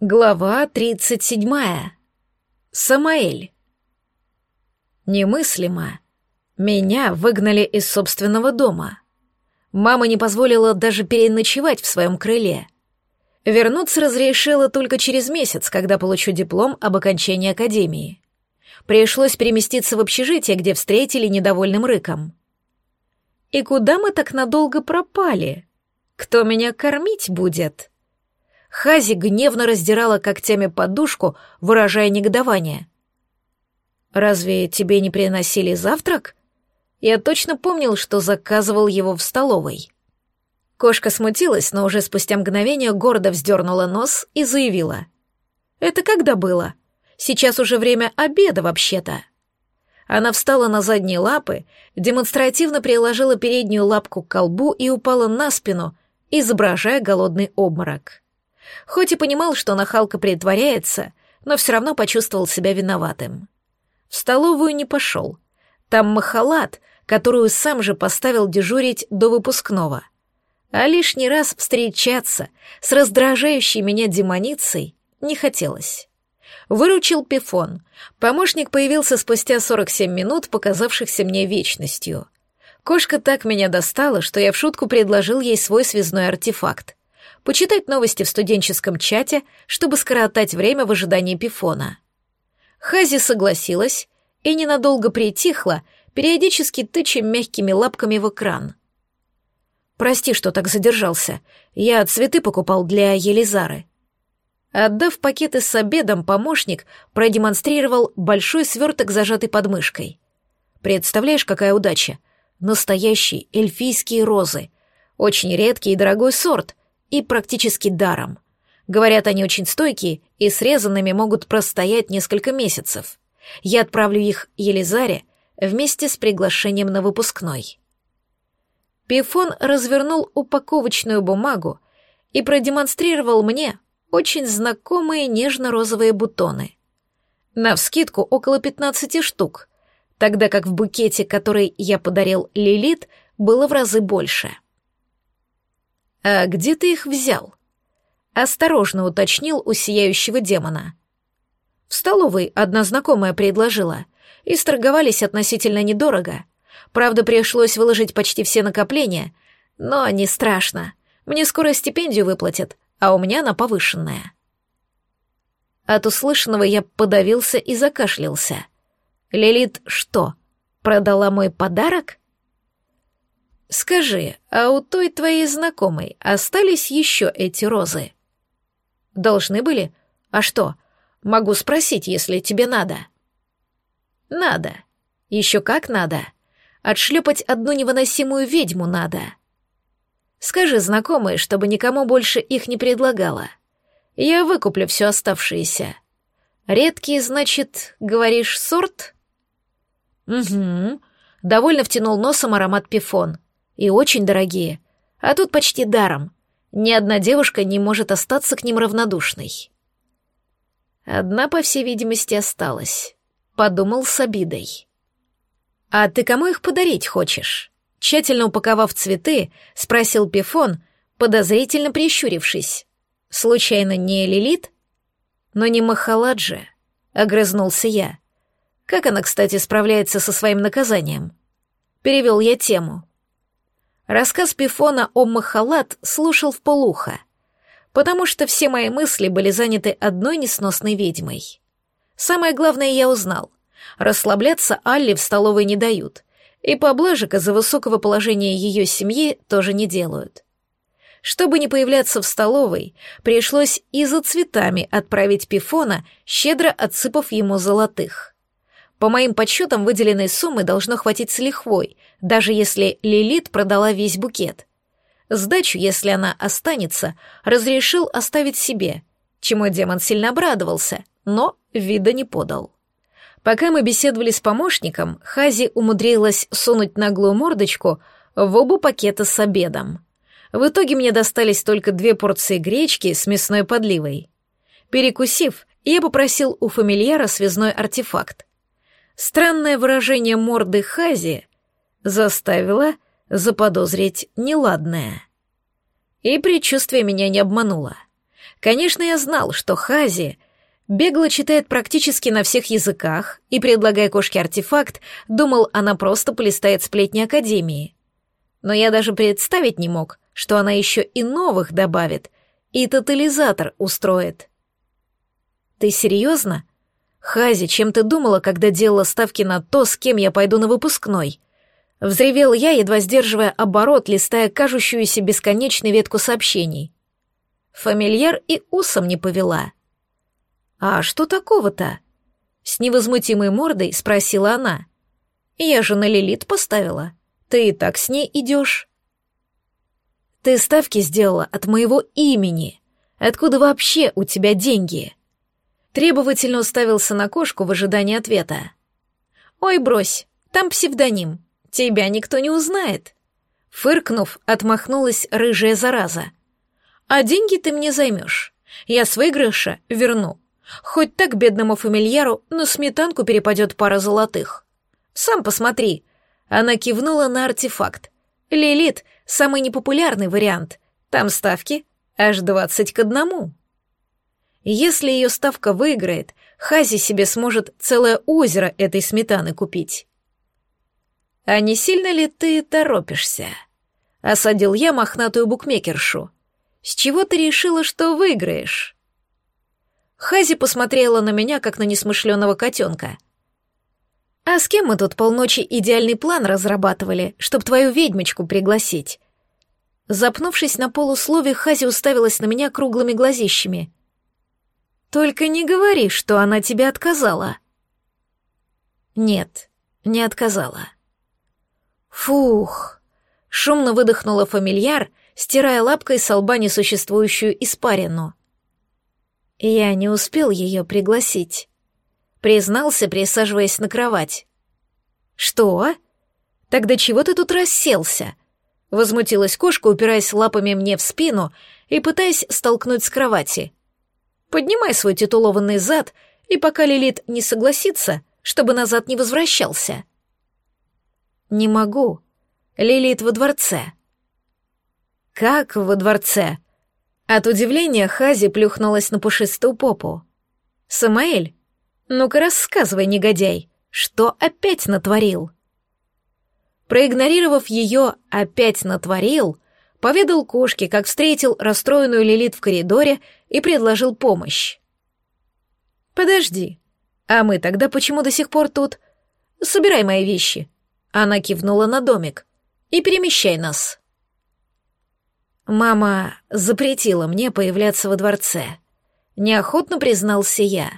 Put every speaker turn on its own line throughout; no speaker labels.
Глава 37. Самаэль. Немыслимо. Меня выгнали из собственного дома. Мама не позволила даже переночевать в своем крыле. Вернуться разрешила только через месяц, когда получу диплом об окончании академии. Пришлось переместиться в общежитие, где встретили недовольным рыком. «И куда мы так надолго пропали? Кто меня кормить будет?» Хази гневно раздирала когтями подушку, выражая негодование. «Разве тебе не приносили завтрак?» Я точно помнил, что заказывал его в столовой. Кошка смутилась, но уже спустя мгновение гордо вздернула нос и заявила. «Это когда было? Сейчас уже время обеда, вообще-то». Она встала на задние лапы, демонстративно приложила переднюю лапку к колбу и упала на спину, изображая голодный обморок. Хоть и понимал, что нахалка притворяется, но все равно почувствовал себя виноватым. В столовую не пошел. Там махалат, которую сам же поставил дежурить до выпускного. А лишний раз встречаться с раздражающей меня демоницей не хотелось. Выручил Пифон. Помощник появился спустя 47 минут, показавшихся мне вечностью. Кошка так меня достала, что я в шутку предложил ей свой связной артефакт почитать новости в студенческом чате, чтобы скоротать время в ожидании Пифона. Хази согласилась и ненадолго притихла, периодически тыча мягкими лапками в экран. «Прости, что так задержался. Я цветы покупал для Елизары». Отдав пакеты с обедом, помощник продемонстрировал большой сверток, зажатый под мышкой. «Представляешь, какая удача? Настоящие эльфийские розы. Очень редкий и дорогой сорт и практически даром. Говорят, они очень стойкие и срезанными могут простоять несколько месяцев. Я отправлю их Елизаре вместе с приглашением на выпускной. Пифон развернул упаковочную бумагу и продемонстрировал мне очень знакомые нежно-розовые бутоны. Навскидку около 15 штук, тогда как в букете, который я подарил Лилит, было в разы больше. — «А где ты их взял?» — осторожно уточнил у сияющего демона. «В столовой одна знакомая предложила, и сторговались относительно недорого. Правда, пришлось выложить почти все накопления, но не страшно. Мне скоро стипендию выплатят, а у меня она повышенная». От услышанного я подавился и закашлялся. «Лилит что, продала мой подарок?» «Скажи, а у той твоей знакомой остались еще эти розы?» «Должны были? А что? Могу спросить, если тебе надо». «Надо. Еще как надо. Отшлепать одну невыносимую ведьму надо. Скажи знакомой, чтобы никому больше их не предлагала. Я выкуплю все оставшееся. Редкий, значит, говоришь, сорт?» «Угу», — довольно втянул носом аромат пифон — и очень дорогие, а тут почти даром. Ни одна девушка не может остаться к ним равнодушной. Одна, по всей видимости, осталась. Подумал с обидой. «А ты кому их подарить хочешь?» Тщательно упаковав цветы, спросил Пифон, подозрительно прищурившись. «Случайно не Лилит?» «Но не Махаладже», — огрызнулся я. «Как она, кстати, справляется со своим наказанием?» Перевел я тему. Рассказ Пифона о Махалат слушал в полухо, потому что все мои мысли были заняты одной несносной ведьмой. Самое главное я узнал. Расслабляться Алле в столовой не дают, и поблажек за высокого положения ее семьи тоже не делают. Чтобы не появляться в столовой, пришлось и за цветами отправить Пифона, щедро отсыпав ему золотых. По моим подсчетам, выделенной суммы должно хватить с лихвой, даже если Лилит продала весь букет. Сдачу, если она останется, разрешил оставить себе, чему демон сильно обрадовался, но вида не подал. Пока мы беседовали с помощником, Хази умудрилась сунуть наглую мордочку в оба пакета с обедом. В итоге мне достались только две порции гречки с мясной подливой. Перекусив, я попросил у фамильяра связной артефакт. Странное выражение морды Хази заставило заподозрить неладное. И предчувствие меня не обмануло. Конечно, я знал, что Хази бегло читает практически на всех языках и, предлагая кошке артефакт, думал, она просто полистает сплетни Академии. Но я даже представить не мог, что она еще и новых добавит, и тотализатор устроит. «Ты серьезно?» «Хази, чем ты думала, когда делала ставки на то, с кем я пойду на выпускной?» Взревел я, едва сдерживая оборот, листая кажущуюся бесконечной ветку сообщений. Фамильяр и усом не повела. «А что такого-то?» С невозмутимой мордой спросила она. «Я же на Лилит поставила. Ты и так с ней идешь». «Ты ставки сделала от моего имени. Откуда вообще у тебя деньги?» Требовательно уставился на кошку в ожидании ответа. «Ой, брось, там псевдоним. Тебя никто не узнает». Фыркнув, отмахнулась рыжая зараза. «А деньги ты мне займешь. Я с выигрыша верну. Хоть так бедному фамильяру на сметанку перепадет пара золотых. Сам посмотри». Она кивнула на артефакт. «Лилит — самый непопулярный вариант. Там ставки аж двадцать к одному». Если ее ставка выиграет, Хази себе сможет целое озеро этой сметаны купить. «А не сильно ли ты торопишься?» — осадил я мохнатую букмекершу. «С чего ты решила, что выиграешь?» Хази посмотрела на меня, как на несмышленого котенка. «А с кем мы тут полночи идеальный план разрабатывали, чтоб твою ведьмочку пригласить?» Запнувшись на полуслове, Хази уставилась на меня круглыми глазищами. Только не говори, что она тебе отказала. Нет, не отказала. Фух. Шумно выдохнула фамильяр, стирая лапкой с лба несуществующую испарину. Я не успел ее пригласить. Признался, присаживаясь на кровать. Что? Тогда чего ты тут расселся? Возмутилась кошка, упираясь лапами мне в спину и пытаясь столкнуть с кровати. Поднимай свой титулованный зад, и пока Лилит не согласится, чтобы назад не возвращался. Не могу. Лилит во дворце. Как во дворце? От удивления Хази плюхнулась на пушистую попу. Самаэль, ну-ка рассказывай, негодяй, что опять натворил? Проигнорировав ее «опять натворил», поведал кошке, как встретил расстроенную Лилит в коридоре и предложил помощь. «Подожди, а мы тогда почему до сих пор тут? Собирай мои вещи». Она кивнула на домик. «И перемещай нас». Мама запретила мне появляться во дворце. Неохотно признался я.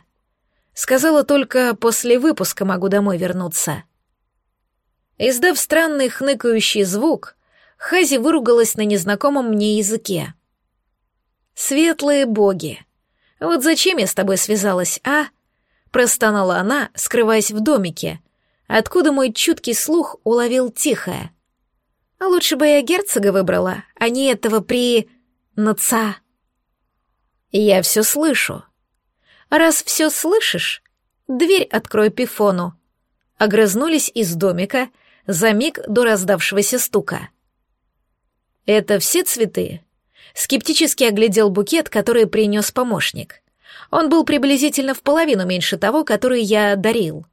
Сказала только, после выпуска могу домой вернуться. Издав странный хныкающий звук, Хази выругалась на незнакомом мне языке. «Светлые боги! Вот зачем я с тобой связалась, а?» Простонала она, скрываясь в домике, откуда мой чуткий слух уловил тихое. «А лучше бы я герцога выбрала, а не этого при... наца». «Я все слышу». «Раз все слышишь, дверь открой Пифону». Огрызнулись из домика за миг до раздавшегося стука. «Это все цветы?» Скептически оглядел букет, который принес помощник. Он был приблизительно в половину меньше того, который я дарил.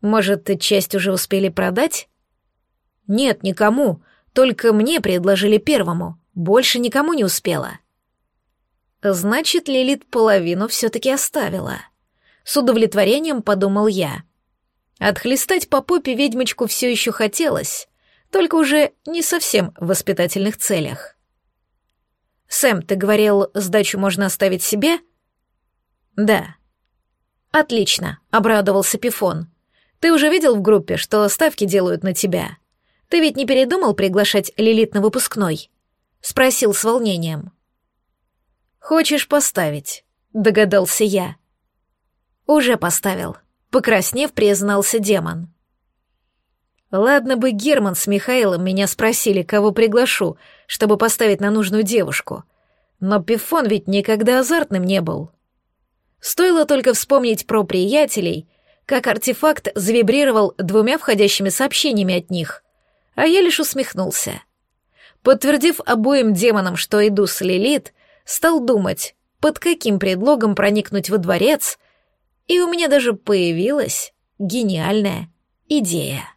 Может, часть уже успели продать? Нет, никому, только мне предложили первому, больше никому не успела. Значит, Лилит половину все-таки оставила. С удовлетворением подумал я. Отхлестать по попе ведьмочку все еще хотелось, только уже не совсем в воспитательных целях. «Сэм, ты говорил, сдачу можно оставить себе?» «Да». «Отлично», — обрадовался Пифон. «Ты уже видел в группе, что ставки делают на тебя? Ты ведь не передумал приглашать Лилит на выпускной?» — спросил с волнением. «Хочешь поставить?» — догадался я. «Уже поставил», — покраснев, признался демон. Ладно бы Герман с Михаилом меня спросили, кого приглашу, чтобы поставить на нужную девушку. Но Пифон ведь никогда азартным не был. Стоило только вспомнить про приятелей, как артефакт завибрировал двумя входящими сообщениями от них, а я лишь усмехнулся. Подтвердив обоим демонам, что иду с Лилит, стал думать, под каким предлогом проникнуть во дворец, и у меня даже появилась гениальная идея.